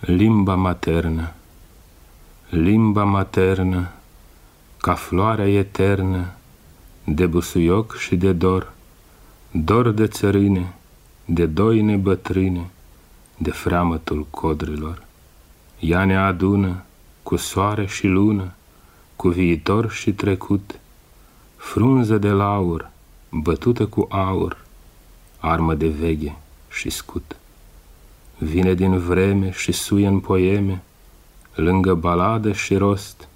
Limba maternă, limba maternă, ca floarea eternă, de busuioc și de dor, dor de țărine, de doine bătrâne, de freamătul codrilor. Ea ne adună cu soare și lună, cu viitor și trecut, frunză de laur, bătută cu aur, armă de veghe și scut. Vine din vreme și suie în poeme, lângă baladă și rost,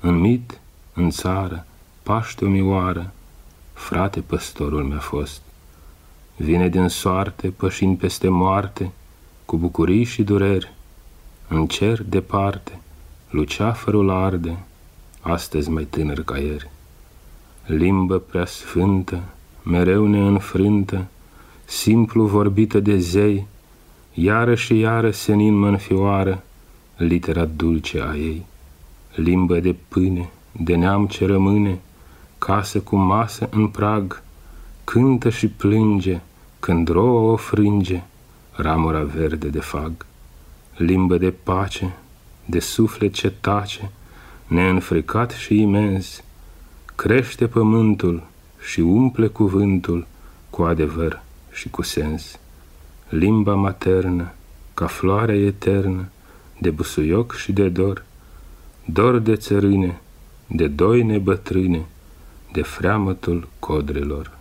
în mit, în țară, paște o mioară, frate păstorul mi-a fost. Vine din soarte, pășind peste moarte, cu bucurii și dureri, în cer departe, luceafărul arde, astăzi mai tânăr ca ieri. Limbă prea sfântă, mereu neînfrântă, simplu vorbită de zei, iară și iară senin mă înfioară litera dulce a ei. Limbă de pâine, de neam ce rămâne, casă cu masă în prag, cântă și plânge când roa o frânge, ramura verde de fag. Limbă de pace, de suflet ce tace, neînfricat și imens, crește pământul și umple cuvântul cu adevăr și cu sens. Limba maternă, ca floare eternă, de busuioc și de dor, dor de țărâne, de doine bătrâne, de freamătul codrelor.